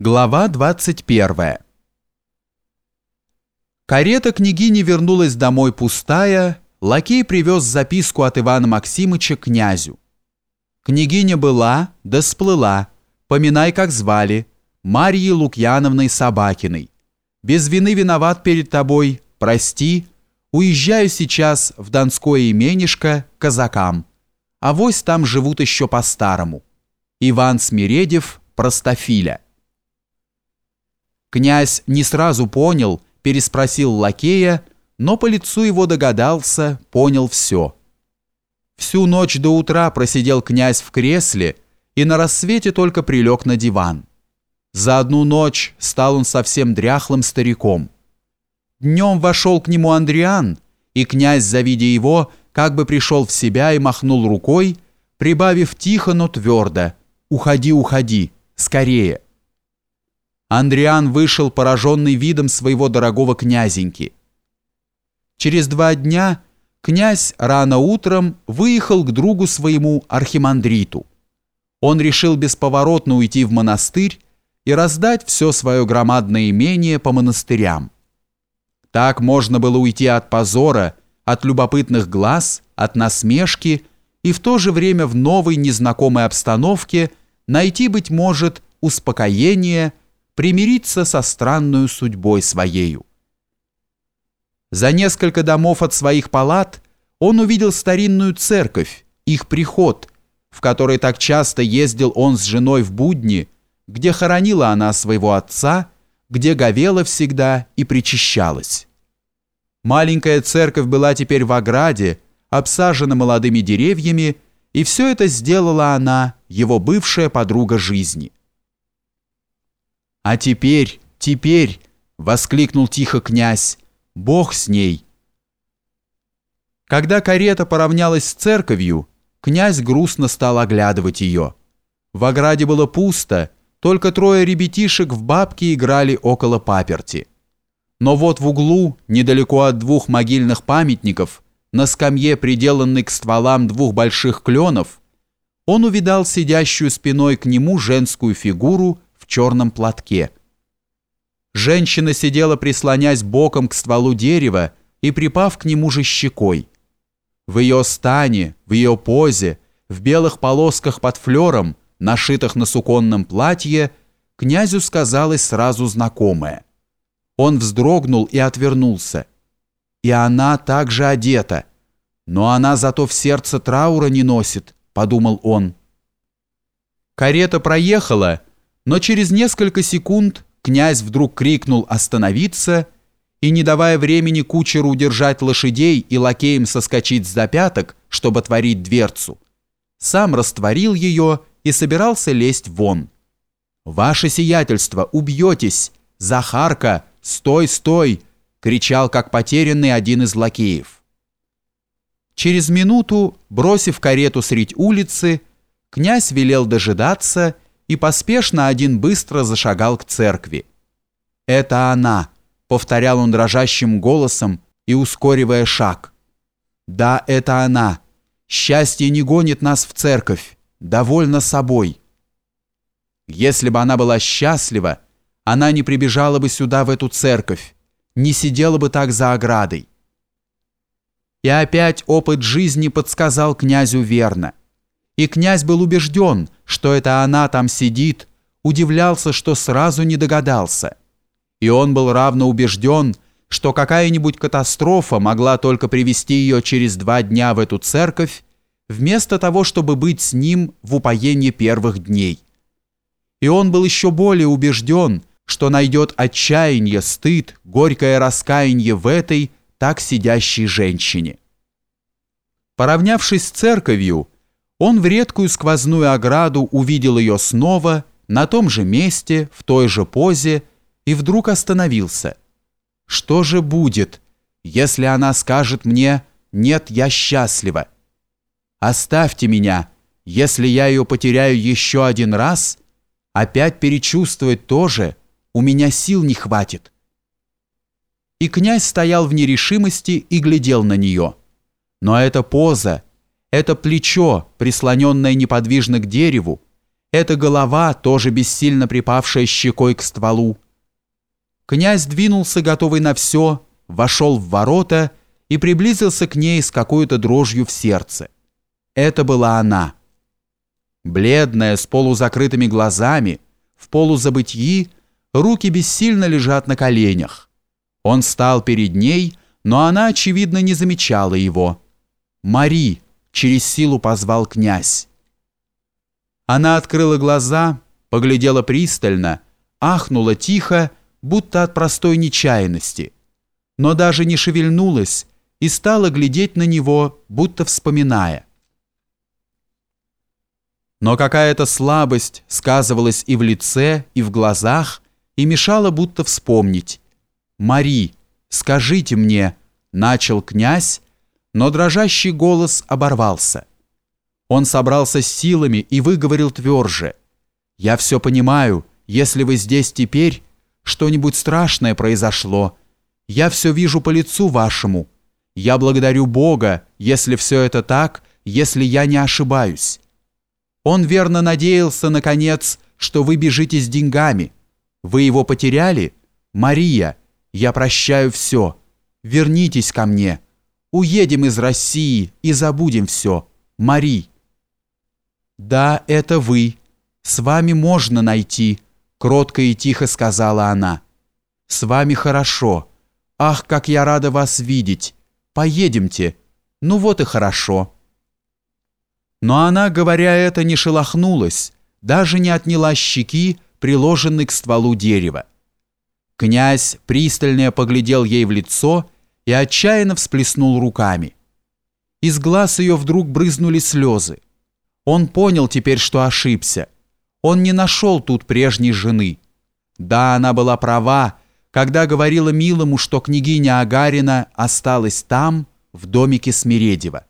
Глава 21 Карета княгини вернулась домой пустая, лакей привез записку от Ивана Максимыча князю. Княгиня была, да сплыла, поминай, как звали, Марьей Лукьяновной Собакиной. Без вины виноват перед тобой, прости, уезжаю сейчас в Донское именишко казакам. Авось там живут еще по-старому. Иван Смиредев, простофиля. Князь не сразу понял, переспросил лакея, но по лицу его догадался, понял все. Всю ночь до утра просидел князь в кресле и на рассвете только прилег на диван. За одну ночь стал он совсем дряхлым стариком. Днем вошел к нему Андриан, и князь, завидя его, как бы пришел в себя и махнул рукой, прибавив тихо, но твердо «Уходи, уходи, скорее!» Андриан вышел, пораженный видом своего дорогого князеньки. Через два дня князь рано утром выехал к другу своему архимандриту. Он решил бесповоротно уйти в монастырь и раздать все свое громадное имение по монастырям. Так можно было уйти от позора, от любопытных глаз, от насмешки и в то же время в новой незнакомой обстановке найти, быть может, успокоение – примириться со странную судьбой своею. За несколько домов от своих палат он увидел старинную церковь, их приход, в который так часто ездил он с женой в будни, где хоронила она своего отца, где говела всегда и причащалась. Маленькая церковь была теперь в ограде, обсажена молодыми деревьями, и все это сделала она, его бывшая подруга жизни. «А теперь, теперь!» — воскликнул тихо князь. «Бог с ней!» Когда карета поравнялась с церковью, князь грустно стал оглядывать ее. В ограде было пусто, только трое ребятишек в бабке играли около паперти. Но вот в углу, недалеко от двух могильных памятников, на скамье, приделанной к стволам двух больших кленов, он увидал сидящую спиной к нему женскую фигуру черном платке. Женщина сидела, прислонясь боком к стволу дерева и припав к нему же щекой. В ее стане, в ее позе, в белых полосках под флером, нашитых на суконном платье, князю сказалось сразу знакомое. Он вздрогнул и отвернулся. И она также одета. Но она зато в сердце траура не носит, подумал он. Карета проехала, но через несколько секунд князь вдруг крикнул «Остановиться!» и, не давая времени кучеру удержать лошадей и лакеям соскочить с запяток, чтобы отворить дверцу, сам растворил ее и собирался лезть вон. «Ваше сиятельство, убьетесь! Захарка, стой, стой!» — кричал, как потерянный один из лакеев. Через минуту, бросив карету средь улицы, князь велел дожидаться и поспешно один быстро зашагал к церкви. «Это она», — повторял он дрожащим голосом и ускоривая шаг. «Да, это она. Счастье не гонит нас в церковь. Довольна собой». Если бы она была счастлива, она не прибежала бы сюда, в эту церковь, не сидела бы так за оградой. И опять опыт жизни подсказал князю верно. И князь был убежден, что это она там сидит, удивлялся, что сразу не догадался. И он был равно убежден, что какая-нибудь катастрофа могла только привести ее через два дня в эту церковь, вместо того, чтобы быть с ним в упоении первых дней. И он был еще более убежден, что найдет отчаяние, стыд, горькое раскаяние в этой, так сидящей женщине. Поравнявшись с церковью, он в редкую сквозную ограду увидел ее снова, на том же месте, в той же позе, и вдруг остановился. Что же будет, если она скажет мне «нет, я счастлива»? Оставьте меня, если я ее потеряю еще один раз, опять перечувствовать тоже, у меня сил не хватит. И князь стоял в нерешимости и глядел на нее. Но эта поза — это плечо, прислоненное неподвижно к дереву, эта голова, тоже бессильно припавшая щекой к стволу. Князь двинулся, готовый на все, вошел в ворота и приблизился к ней с какой-то дрожью в сердце. Это была она. Бледная, с полузакрытыми глазами, в полузабытии, руки бессильно лежат на коленях. Он стал перед ней, но она, очевидно, не замечала его. «Мари!» — через силу позвал князь. Она открыла глаза, поглядела пристально, ахнула тихо, будто от простой нечаянности, но даже не шевельнулась и стала глядеть на него, будто вспоминая. Но какая-то слабость сказывалась и в лице, и в глазах, и мешала будто вспомнить. «Мари, скажите мне», — начал князь, но дрожащий голос оборвался. Он собрался с силами и выговорил тверже. «Я все понимаю, если вы здесь теперь, что-нибудь страшное произошло. Я все вижу по лицу вашему. Я благодарю Бога, если все это так, если я не ошибаюсь». Он верно надеялся, наконец, что вы бежите с деньгами. Вы его потеряли? Мария, я прощаю все. Вернитесь ко мне. Уедем из России и забудем все. Мари. Да, это вы. С вами можно найти, кротко и тихо сказала она. С вами хорошо. Ах, как я рада вас видеть. Поедемте. Ну вот и хорошо. Но она, говоря это, не шелохнулась, даже не отняла щеки, приложенной к стволу дерева. Князь пристально поглядел ей в лицо и отчаянно всплеснул руками. Из глаз ее вдруг брызнули слезы. Он понял теперь, что ошибся. Он не нашел тут прежней жены. Да, она была права, когда говорила милому, что княгиня Агарина осталась там, в домике Смиредева.